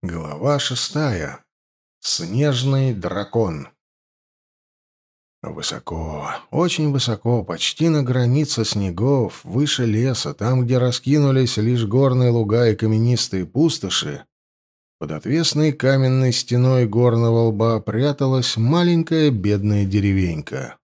Глава шестая. Снежный дракон. Высоко, очень высоко, почти на границе снегов, выше леса, там, где раскинулись лишь горные луга и каменистые пустоши, под отвесной каменной стеной горного лба пряталась маленькая бедная деревенька.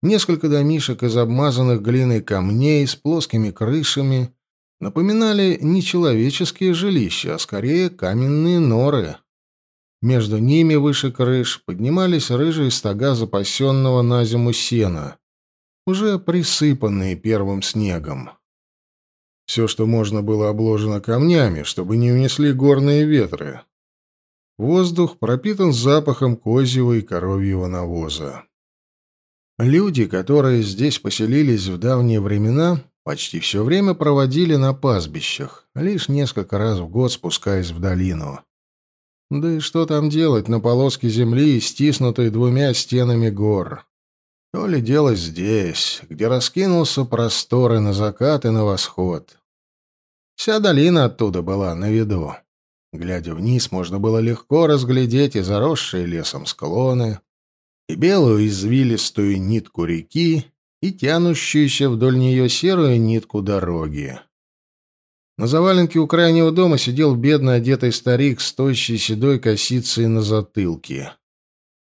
Несколько домишек из обмазанных глиной камней с плоскими крышами — напоминали не человеческие жилища, а скорее каменные норы. Между ними выше крыш поднимались рыжие стога запасенного на зиму сена, уже присыпанные первым снегом. Все, что можно было, обложено камнями, чтобы не унесли горные ветры. Воздух пропитан запахом козьего и коровьего навоза. Люди, которые здесь поселились в давние времена, почти все время проводили на пастбищах, лишь несколько раз в год спускаясь в долину. Да и что там делать на полоске земли, стиснутой двумя стенами гор? То ли дело здесь, где раскинулся просторы на закат и на восход. Вся долина оттуда была на виду. Глядя вниз, можно было легко разглядеть и заросшие лесом склоны, и белую извилистую нитку реки, и тянущуюся вдоль нее серую нитку дороги. На заваленке у крайнего дома сидел бедно одетый старик с тощей седой косицей на затылке.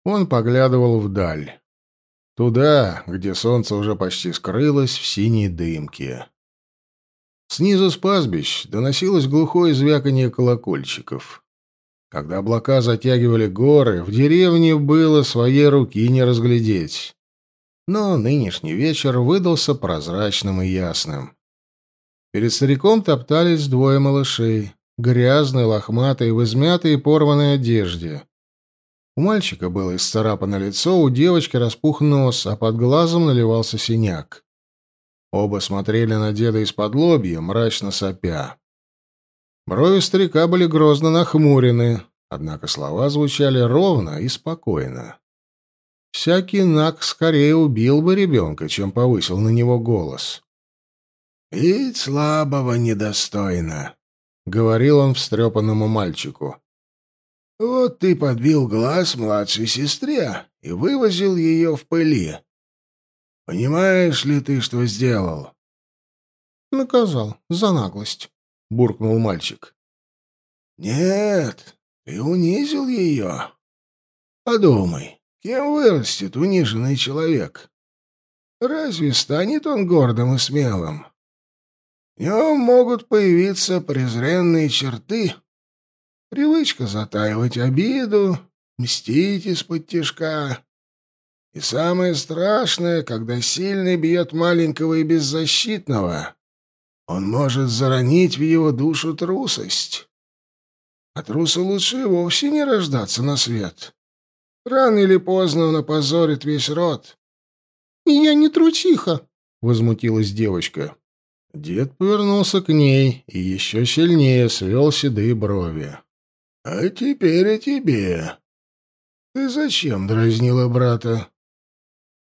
Он поглядывал вдаль. Туда, где солнце уже почти скрылось в синей дымке. Снизу с пастбищ доносилось глухое звяканье колокольчиков. Когда облака затягивали горы, в деревне было своей руки не разглядеть но нынешний вечер выдался прозрачным и ясным. Перед стариком топтались двое малышей, грязные, лохматые, в измятой и порванной одежде. У мальчика было исцарапано лицо, у девочки распух нос, а под глазом наливался синяк. Оба смотрели на деда из-под лобья, мрачно сопя. Брови старика были грозно нахмурены, однако слова звучали ровно и спокойно. Всякий наг скорее убил бы ребенка, чем повысил на него голос. «Ведь слабого недостойно», — говорил он встрепанному мальчику. «Вот ты подбил глаз младшей сестре и вывозил ее в пыли. Понимаешь ли ты, что сделал?» «Наказал за наглость», — буркнул мальчик. «Нет, ты унизил ее. Подумай, Кем вырастет униженный человек? Разве станет он гордым и смелым? В нем могут появиться презренные черты, привычка затаивать обиду, мстить из-под тишка. И самое страшное, когда сильный бьет маленького и беззащитного, он может заронить в его душу трусость. А трусу лучше вовсе не рождаться на свет. Рано или поздно он опозорит весь род. — Я не трусиха, — возмутилась девочка. Дед повернулся к ней и еще сильнее свел седые брови. — А теперь о тебе. Ты зачем дразнила брата?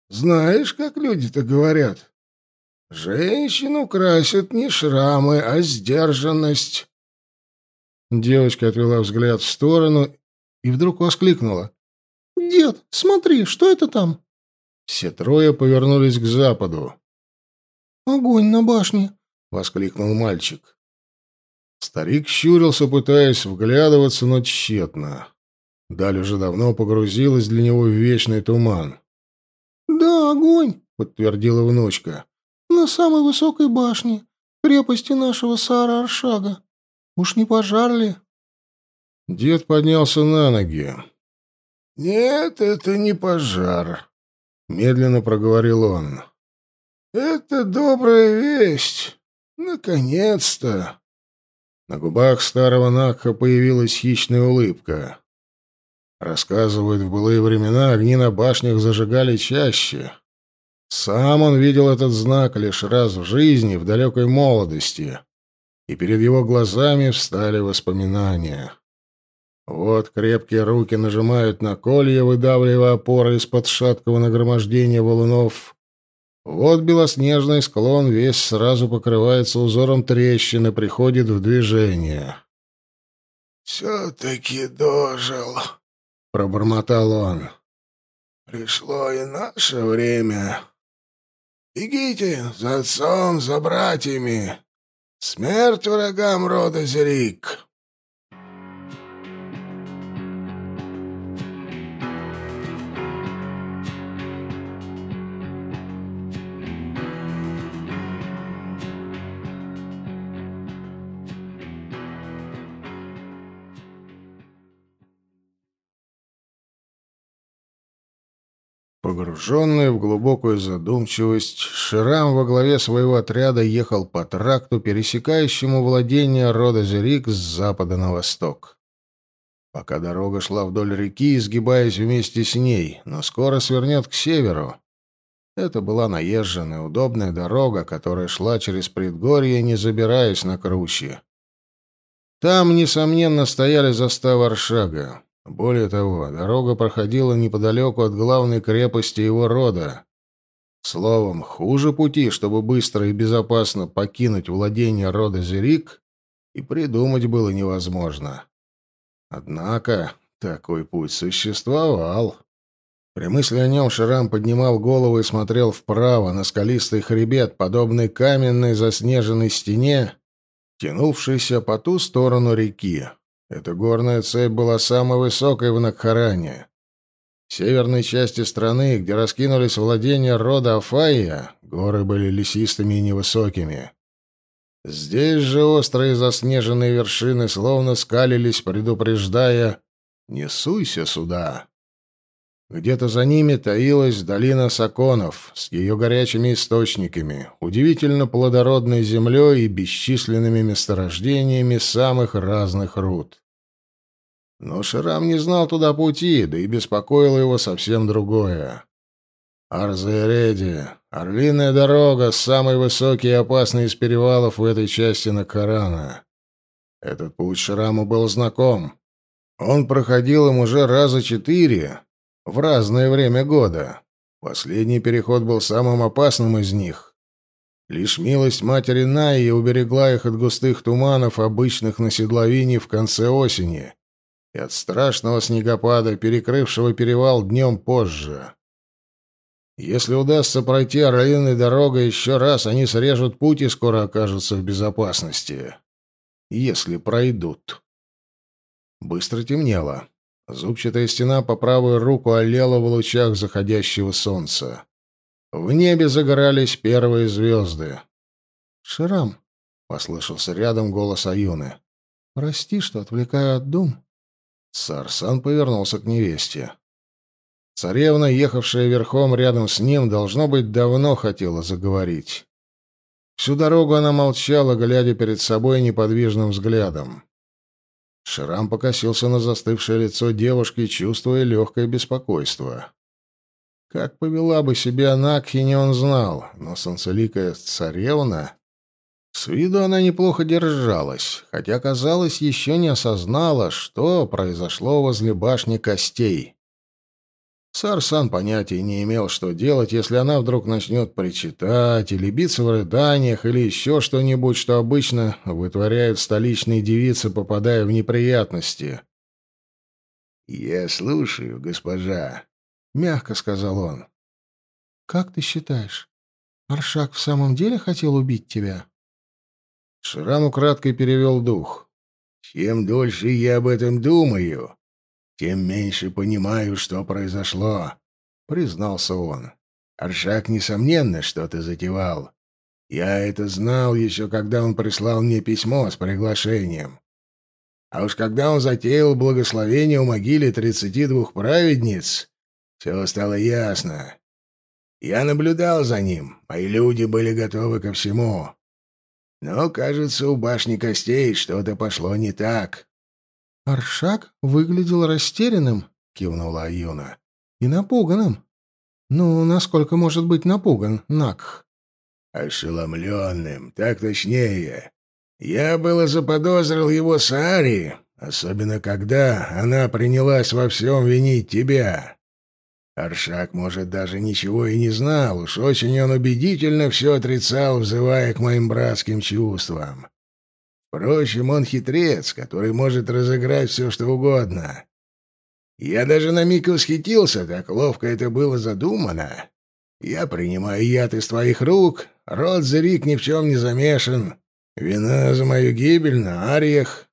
Знаешь, как люди-то говорят? Женщину красят не шрамы, а сдержанность. Девочка отвела взгляд в сторону и вдруг воскликнула. «Дед, смотри, что это там?» Все трое повернулись к западу. «Огонь на башне!» — воскликнул мальчик. Старик щурился, пытаясь вглядываться, но тщетно. Даль уже давно погрузилась для него в вечный туман. «Да, огонь!» — подтвердила внучка. «На самой высокой башне, крепости нашего Сара Аршага. Уж не пожар ли?» Дед поднялся на ноги. «Нет, это не пожар», — медленно проговорил он. «Это добрая весть. Наконец-то!» На губах старого Накха появилась хищная улыбка. Рассказывают, в былые времена огни на башнях зажигали чаще. Сам он видел этот знак лишь раз в жизни, в далекой молодости, и перед его глазами встали воспоминания. Вот крепкие руки нажимают на колья, выдавливая опоры из-под шаткого нагромождения валунов. Вот белоснежный склон весь сразу покрывается узором трещины, приходит в движение. «Все-таки дожил», — пробормотал он. «Пришло и наше время. Бегите за отцом, за братьями. Смерть врагам рода Зерик!» Погруженный в глубокую задумчивость, Ширам во главе своего отряда ехал по тракту, пересекающему владение рода Зерик с запада на восток. Пока дорога шла вдоль реки, изгибаясь вместе с ней, но скоро свернет к северу. Это была наезженная, удобная дорога, которая шла через предгорье, не забираясь на кручи. Там, несомненно, стояли заставы Аршага. Более того, дорога проходила неподалеку от главной крепости его рода. Словом, хуже пути, чтобы быстро и безопасно покинуть владение рода Зерик, и придумать было невозможно. Однако такой путь существовал. При мысли о нем Шрам поднимал голову и смотрел вправо на скалистый хребет, подобный каменной заснеженной стене, тянувшейся по ту сторону реки. Эта горная цепь была самой высокой в Накхаране. В северной части страны, где раскинулись владения рода Афаия, горы были лесистыми и невысокими. Здесь же острые заснеженные вершины словно скалились, предупреждая «Не суйся сюда!». Где-то за ними таилась долина Саконов с ее горячими источниками, удивительно плодородной землей и бесчисленными месторождениями самых разных руд. Но Ширам не знал туда пути, да и беспокоило его совсем другое. Арзаэреди, орлиная дорога, самый высокий и опасный из перевалов в этой части Накарана. Этот путь Шраму был знаком. Он проходил им уже раза четыре, в разное время года. Последний переход был самым опасным из них. Лишь милость матери Найи уберегла их от густых туманов, обычных на седловине в конце осени, и от страшного снегопада, перекрывшего перевал днем позже. Если удастся пройти орлиной дорогой еще раз, они срежут путь и скоро окажутся в безопасности. Если пройдут. Быстро темнело. Зубчатая стена по правую руку олела в лучах заходящего солнца. В небе загорались первые звезды. «Ширам», — послышался рядом голос Аюны. «Прости, что отвлекаю от дум». Сарсан повернулся к невесте. Царевна, ехавшая верхом рядом с ним, должно быть, давно хотела заговорить. Всю дорогу она молчала, глядя перед собой неподвижным взглядом. Шрам покосился на застывшее лицо девушки, чувствуя легкое беспокойство. Как повела бы себя Накхи, не он знал, но солнцеликая царевна... С виду она неплохо держалась, хотя, казалось, еще не осознала, что произошло возле башни костей. Сарсан понятия не имел, что делать, если она вдруг начнет причитать или биться в рыданиях или еще что-нибудь, что обычно вытворяют столичные девицы, попадая в неприятности. «Я слушаю, госпожа», — мягко сказал он. «Как ты считаешь, Аршак в самом деле хотел убить тебя?» Шрам украдкой перевел дух. «Чем дольше я об этом думаю, тем меньше понимаю, что произошло», — признался он. «Аршак, несомненно, что-то затевал. Я это знал еще, когда он прислал мне письмо с приглашением. А уж когда он затеял благословение у могиле тридцати двух праведниц, все стало ясно. Я наблюдал за ним, мои люди были готовы ко всему. Но, кажется, у башни костей что-то пошло не так. «Аршак выглядел растерянным», — кивнула Аюна, — «и напуганным. Ну, насколько может быть напуган Накх?» «Ошеломленным, так точнее. Я было заподозрил его Саари, особенно когда она принялась во всем винить тебя. Аршак, может, даже ничего и не знал, уж очень он убедительно все отрицал, взывая к моим братским чувствам. Впрочем, он хитрец, который может разыграть все, что угодно. Я даже на миг восхитился, так ловко это было задумано. Я принимаю яд из твоих рук, род Зерик ни в чем не замешан. Вина за мою гибель на Ариях.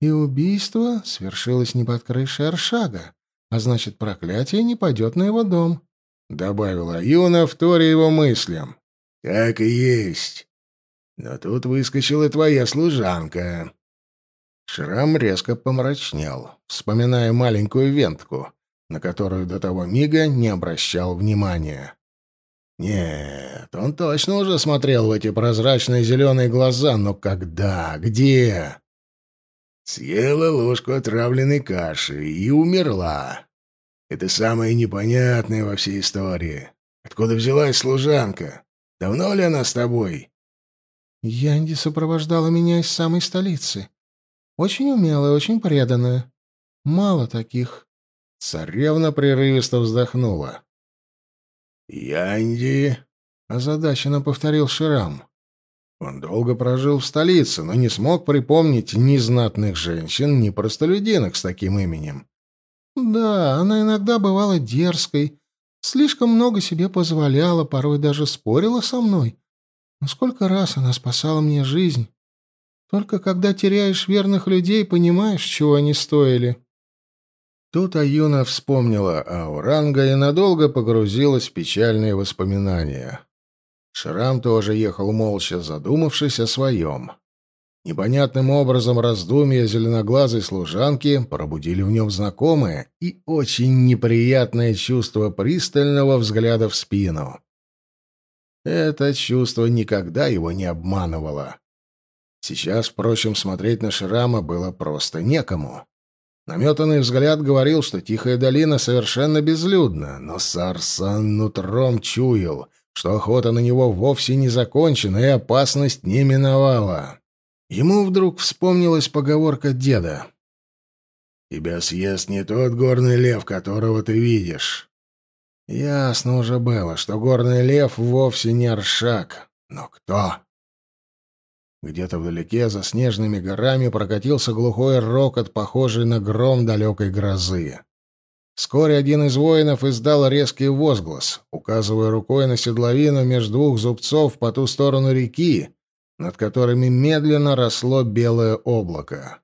И убийство свершилось не под крышей Аршага, а значит, проклятие не пойдет на его дом, — добавила Юна, вторя его мыслям. — Так и есть. Но тут выскочила твоя служанка. Шрам резко помрачнел, вспоминая маленькую вентку, на которую до того мига не обращал внимания. Нет, он точно уже смотрел в эти прозрачные зеленые глаза, но когда? Где? Съела ложку отравленной каши и умерла. Это самое непонятное во всей истории. Откуда взялась служанка? Давно ли она с тобой? Янди сопровождала меня из самой столицы. Очень умелая, очень преданная. Мало таких. Царевна прерывисто вздохнула. «Янди?» — озадаченно повторил Ширам. Он долго прожил в столице, но не смог припомнить ни знатных женщин, ни простолюдинок с таким именем. «Да, она иногда бывала дерзкой, слишком много себе позволяла, порой даже спорила со мной, но сколько раз она спасала мне жизнь. Только когда теряешь верных людей, понимаешь, чего они стоили. Тут Аюна вспомнила о Уранга и надолго погрузилась в печальные воспоминания. Шрам тоже ехал молча, задумавшись о своем. Непонятным образом раздумья зеленоглазой служанки пробудили в нем знакомое и очень неприятное чувство пристального взгляда в спину. Это чувство никогда его не обманывало. Сейчас, впрочем, смотреть на Шрама было просто некому. Наметанный взгляд говорил, что Тихая долина совершенно безлюдна, но Сарсан нутром чуял, что охота на него вовсе не закончена и опасность не миновала. Ему вдруг вспомнилась поговорка деда. «Тебя съест не тот горный лев, которого ты видишь. Ясно уже было, что горный лев вовсе не Аршак. Но кто? Где-то вдалеке, за снежными горами, прокатился глухой рокот, похожий на гром далекой грозы. Вскоре один из воинов издал резкий возглас, указывая рукой на седловину между двух зубцов по ту сторону реки, над которыми медленно росло белое облако.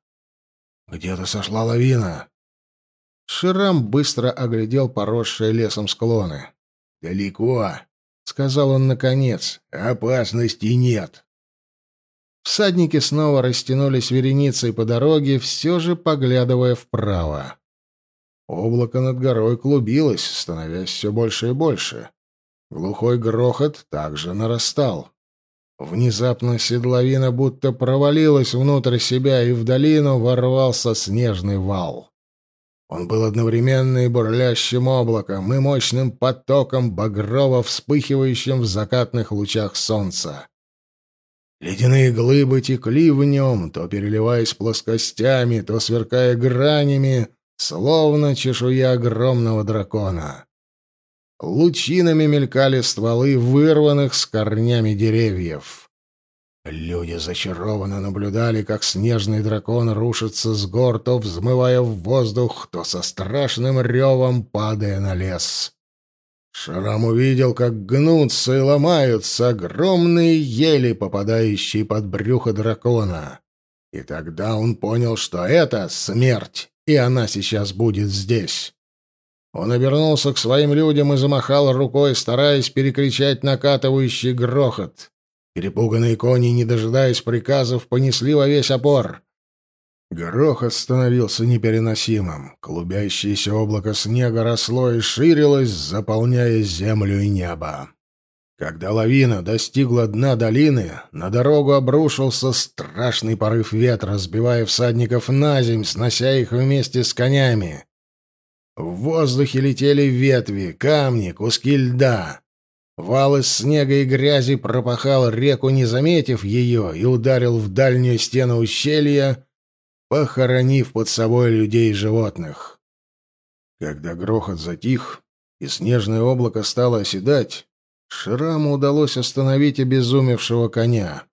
«Где-то сошла лавина!» Ширам быстро оглядел поросшие лесом склоны. «Далеко», — сказал он наконец, — «опасности нет». Всадники снова растянулись вереницей по дороге, все же поглядывая вправо. Облако над горой клубилось, становясь все больше и больше. Глухой грохот также нарастал. Внезапно седловина будто провалилась внутрь себя, и в долину ворвался снежный вал. Он был одновременно и бурлящим облаком, и мощным потоком, багрово вспыхивающим в закатных лучах солнца. Ледяные глыбы текли в нем, то переливаясь плоскостями, то сверкая гранями, словно чешуя огромного дракона. Лучинами мелькали стволы вырванных с корнями деревьев. Люди зачарованно наблюдали, как снежный дракон рушится с гор, то взмывая в воздух, то со страшным ревом падая на лес. Шрам увидел, как гнутся и ломаются огромные ели, попадающие под брюхо дракона. И тогда он понял, что это смерть, и она сейчас будет здесь. Он обернулся к своим людям и замахал рукой, стараясь перекричать накатывающий грохот. Перепуганные кони, не дожидаясь приказов, понесли во весь опор. Грохот становился непереносимым. Клубящееся облако снега росло и ширилось, заполняя землю и небо. Когда лавина достигла дна долины, на дорогу обрушился страшный порыв ветра, сбивая всадников на земь, снося их вместе с конями. В воздухе летели ветви, камни, куски льда. Вал из снега и грязи пропахал реку, не заметив ее, и ударил в дальнюю стену ущелья, похоронив под собой людей и животных. Когда грохот затих и снежное облако стало оседать, Шраму удалось остановить обезумевшего коня.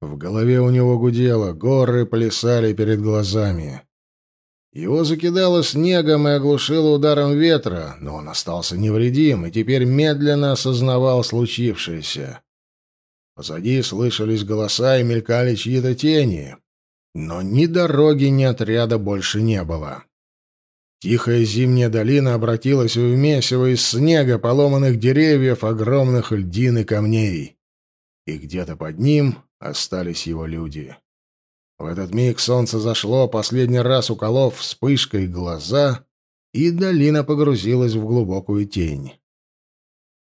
В голове у него гудело, горы плясали перед глазами. Его закидало снегом и оглушило ударом ветра, но он остался невредим и теперь медленно осознавал случившееся. Позади слышались голоса и мелькали чьи-то тени, но ни дороги, ни отряда больше не было. Тихая зимняя долина обратилась в месиво из снега, поломанных деревьев, огромных льдин и камней. И где-то под ним остались его люди. В этот миг солнце зашло, последний раз уколов вспышкой глаза, и долина погрузилась в глубокую тень.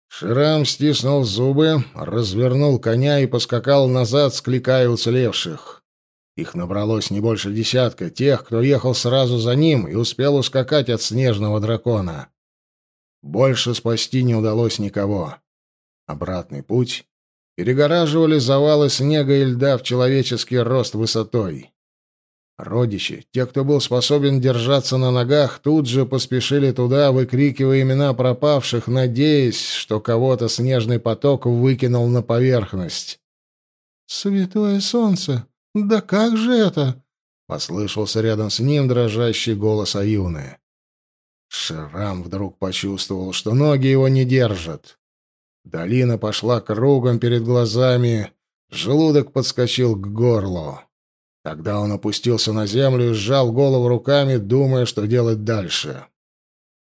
Шрам стиснул зубы, развернул коня и поскакал назад, скликая уцелевших. Их набралось не больше десятка, тех, кто ехал сразу за ним и успел ускакать от снежного дракона. Больше спасти не удалось никого. Обратный путь перегораживали завалы снега и льда в человеческий рост высотой. Родичи, те, кто был способен держаться на ногах, тут же поспешили туда, выкрикивая имена пропавших, надеясь, что кого-то снежный поток выкинул на поверхность. «Святое солнце! Да как же это?» — послышался рядом с ним дрожащий голос Аюны. Шрам вдруг почувствовал, что ноги его не держат. Долина пошла кругом перед глазами, желудок подскочил к горлу. Тогда он опустился на землю и сжал голову руками, думая, что делать дальше.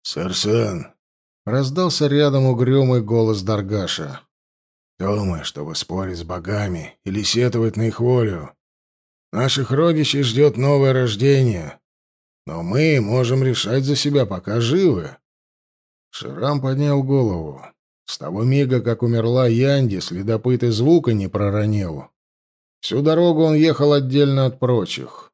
«Сарсан!» — раздался рядом угрюмый голос Даргаша. «Думай, чтобы спорить с богами или сетовать на их волю. Наших родичей ждет новое рождение, но мы можем решать за себя, пока живы». Шрам поднял голову. С того мига, как умерла Янди, следопыт и звука не проронил. Всю дорогу он ехал отдельно от прочих.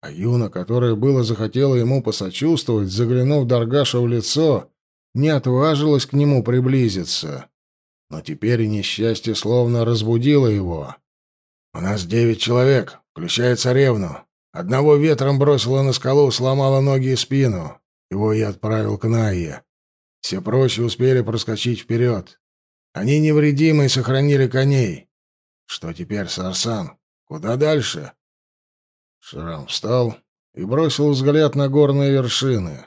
А Юна, которая было захотела ему посочувствовать, заглянув Даргаша в лицо, не отважилась к нему приблизиться. Но теперь несчастье словно разбудило его. «У нас девять человек, включая царевну. Одного ветром бросила на скалу, сломала ноги и спину. Его я отправил к Найе. Все прочие успели проскочить вперед. Они невредимы и сохранили коней. Что теперь, Сарсан? Куда дальше? Шрам встал и бросил взгляд на горные вершины.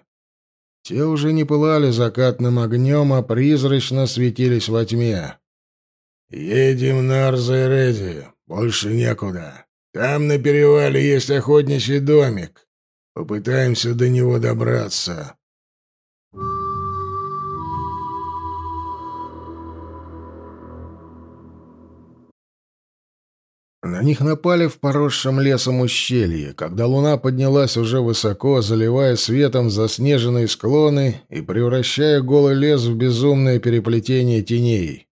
Те уже не пылали закатным огнем, а призрачно светились во тьме. «Едем на Арзайреди. Больше некуда. Там на перевале есть охотничий домик. Попытаемся до него добраться». На них напали в поросшем лесом ущелье, когда луна поднялась уже высоко, заливая светом заснеженные склоны и превращая голый лес в безумное переплетение теней.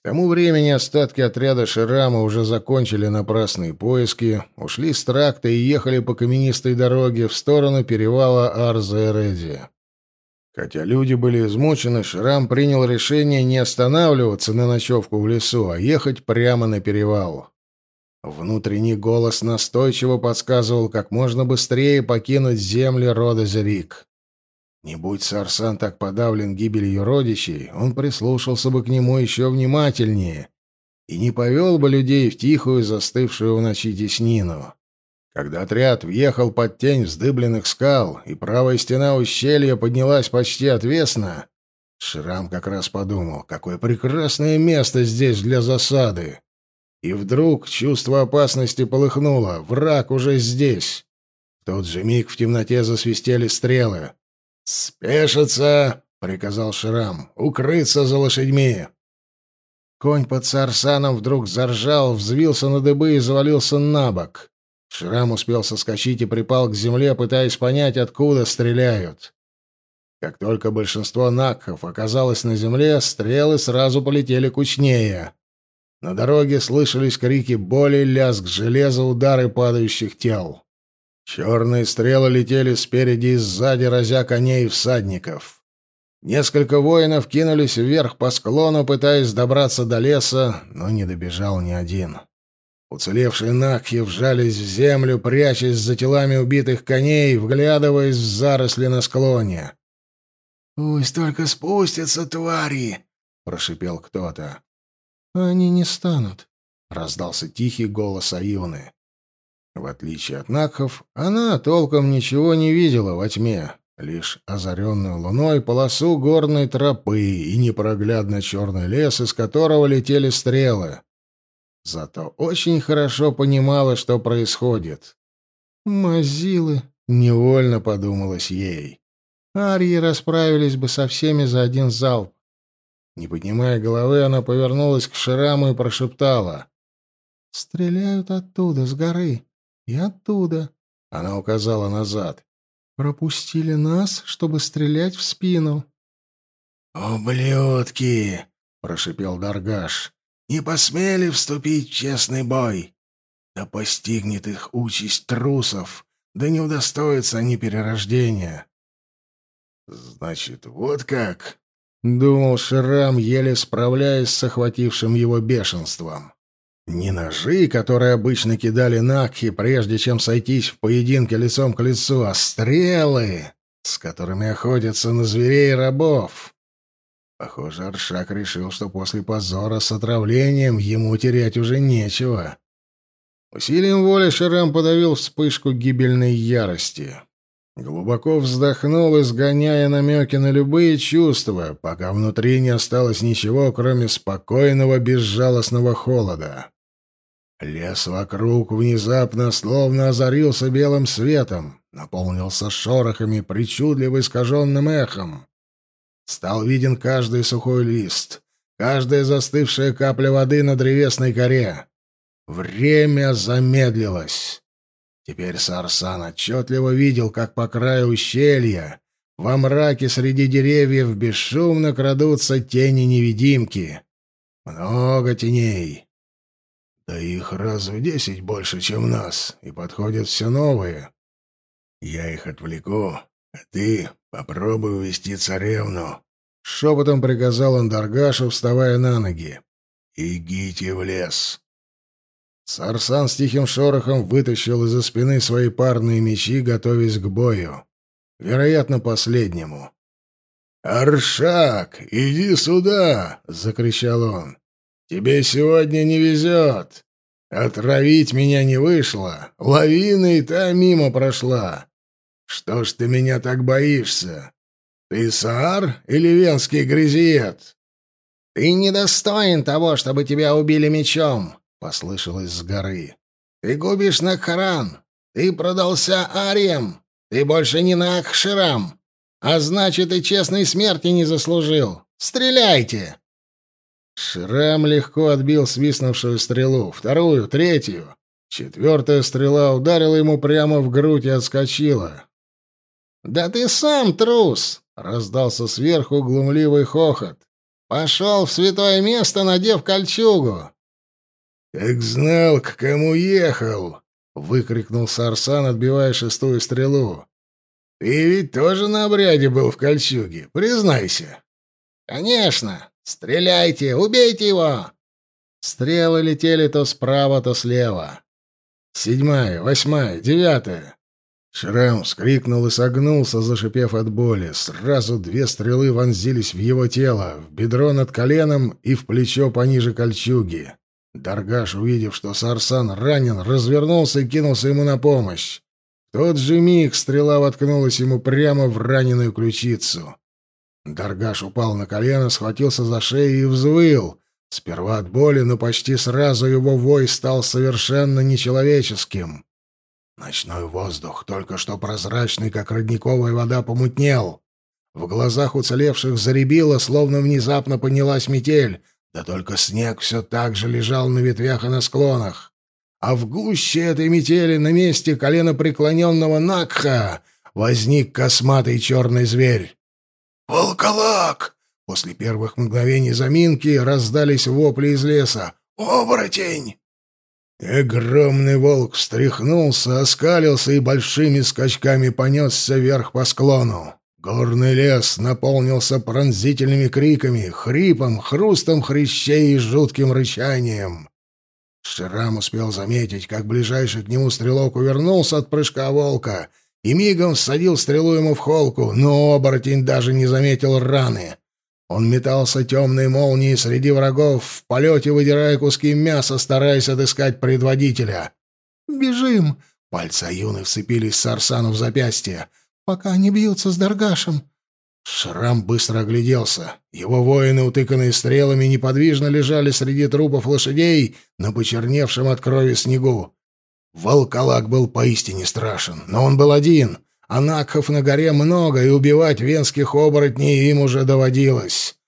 К тому времени остатки отряда Ширама уже закончили напрасные поиски, ушли с тракта и ехали по каменистой дороге в сторону перевала Арза-Эреди. Хотя люди были измучены, Шрам принял решение не останавливаться на ночевку в лесу, а ехать прямо на перевал. Внутренний голос настойчиво подсказывал, как можно быстрее покинуть земли рода Зерик. Не будь Сарсан так подавлен гибелью родичей, он прислушался бы к нему еще внимательнее и не повел бы людей в тихую, застывшую в ночи теснину. Когда отряд въехал под тень вздыбленных скал, и правая стена ущелья поднялась почти отвесно, Шрам как раз подумал, какое прекрасное место здесь для засады. И вдруг чувство опасности полыхнуло. Враг уже здесь. В тот же миг в темноте засвистели стрелы. «Спешиться!» — приказал Шрам. «Укрыться за лошадьми!» Конь под Сарсаном вдруг заржал, взвился на дыбы и завалился на бок. Шрам успел соскочить и припал к земле, пытаясь понять, откуда стреляют. Как только большинство накхов оказалось на земле, стрелы сразу полетели кучнее. На дороге слышались крики боли, лязг железа, удары падающих тел. Черные стрелы летели спереди и сзади, разя коней и всадников. Несколько воинов кинулись вверх по склону, пытаясь добраться до леса, но не добежал ни один. Уцелевшие Накхи вжались в землю, прячась за телами убитых коней, вглядываясь в заросли на склоне. «Пусть только спустятся твари!» — прошипел кто-то. Они не станут. — раздался тихий голос Аюны. В отличие от Накхов, она толком ничего не видела во тьме, лишь озаренную луной полосу горной тропы и непроглядно черный лес, из которого летели стрелы. Зато очень хорошо понимала, что происходит. «Мазилы!» — невольно подумалось ей. «Арии расправились бы со всеми за один залп». Не поднимая головы, она повернулась к Шираму и прошептала. «Стреляют оттуда, с горы. И оттуда». Она указала назад. Пропустили нас, чтобы стрелять в спину. «Ублюдки!» — прошипел Даргаш. «Не посмели вступить в честный бой. Да постигнет их участь трусов, да не удостоятся они перерождения». «Значит, вот как?» — думал Шрам, еле справляясь с охватившим его бешенством. Не ножи, которые обычно кидали Накхи, прежде чем сойтись в поединке лицом к лицу, а стрелы, с которыми охотятся на зверей и рабов. Похоже, Аршак решил, что после позора с отравлением ему терять уже нечего. Усилием воли Шрам подавил вспышку гибельной ярости. Глубоко вздохнул, изгоняя намеки на любые чувства, пока внутри не осталось ничего, кроме спокойного, безжалостного холода. Лес вокруг внезапно словно озарился белым светом, наполнился шорохами, причудливо искаженным эхом. Стал виден каждый сухой лист, каждая застывшая капля воды на древесной коре. Время замедлилось. Теперь Сарсан отчетливо видел, как по краю ущелья, во мраке среди деревьев бесшумно крадутся тени-невидимки. Много теней. Да их раз в десять больше, чем нас, и подходят все новые. Я их отвлеку, а ты попробуй увести царевну. Шепотом приказал он Даргашу, вставая на ноги. «Игите в лес!» Сарсан с тихим шорохом вытащил из-за спины свои парные мечи, готовясь к бою. Вероятно, последнему. «Аршак, иди сюда!» — закричал он. Тебе сегодня не везет. Отравить меня не вышло. Лавина и та мимо прошла. Что ж ты меня так боишься? Ты Саар или венский грязиет? Ты недостоин того, чтобы тебя убили мечом, послышалось с горы. Ты губишь Накхаран. Ты продался Арием. Ты больше не Накхширам. А значит, и честной смерти не заслужил. Стреляйте! Шрам легко отбил свистнувшую стрелу, вторую, третью. Четвертая стрела ударила ему прямо в грудь и отскочила. «Да ты сам трус!» — раздался сверху глумливый хохот. «Пошел в святое место, надев кольчугу!» «Как знал, к кому ехал!» — выкрикнул Сарсан, отбивая шестую стрелу. «Ты ведь тоже на обряде был в кольчуге, признайся!» «Конечно! «Стреляйте! Убейте его!» Стрелы летели то справа, то слева. Седьмая, восьмая, девятая. Шрам вскрикнул и согнулся, зашипев от боли. Сразу две стрелы вонзились в его тело, в бедро над коленом и в плечо пониже кольчуги. Даргаш, увидев, что Сарсан ранен, развернулся и кинулся ему на помощь. В тот же миг стрела воткнулась ему прямо в раненую ключицу. Даргаш упал на колено, схватился за шею и взвыл. Сперва от боли, но почти сразу его вой стал совершенно нечеловеческим. Ночной воздух, только что прозрачный, как родниковая вода, помутнел. В глазах уцелевших заребило, словно внезапно поднялась метель, да только снег все так же лежал на ветвях и на склонах. А в гуще этой метели на месте колено преклоненного Накха возник косматый черный зверь. «Волколак!» После первых мгновений заминки раздались вопли из леса. «Оборотень!» Огромный волк встряхнулся, оскалился и большими скачками понесся вверх по склону. Горный лес наполнился пронзительными криками, хрипом, хрустом хрящей и жутким рычанием. Шрам успел заметить, как ближайший к нему стрелок увернулся от прыжка волка и мигом всадил стрелу ему в холку, но оборотень даже не заметил раны. Он метался темной молнией среди врагов, в полете выдирая куски мяса, стараясь отыскать предводителя. «Бежим!» Пальцы Аюны вцепились Сарсану в запястье. «Пока они бьются с Даргашем!» Шрам быстро огляделся. Его воины, утыканные стрелами, неподвижно лежали среди трупов лошадей на почерневшем от крови снегу. Волколак был поистине страшен, но он был один. Анакхов на горе много, и убивать венских оборотней им уже доводилось.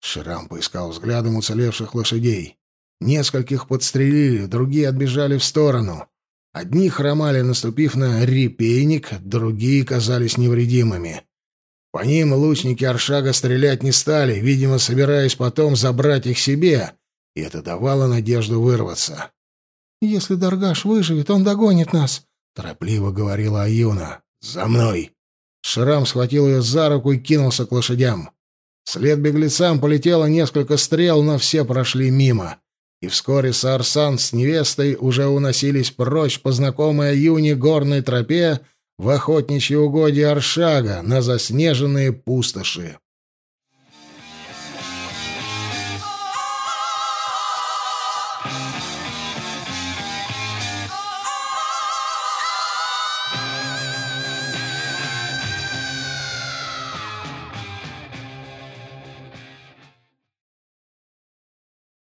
Шрам поискал взглядом уцелевших лошадей. Нескольких подстрелили, другие отбежали в сторону. Одни хромали, наступив на репейник, другие казались невредимыми. По ним лучники Аршага стрелять не стали, видимо, собираясь потом забрать их себе, и это давало надежду вырваться. «Если Даргаш выживет, он догонит нас», — торопливо говорила Аюна. «За мной!» Шрам схватил ее за руку и кинулся к лошадям. Вслед беглецам полетело несколько стрел, но все прошли мимо. И вскоре Сарсан с невестой уже уносились прочь по знакомой Аюне горной тропе в охотничьи угодья Аршага на заснеженные пустоши.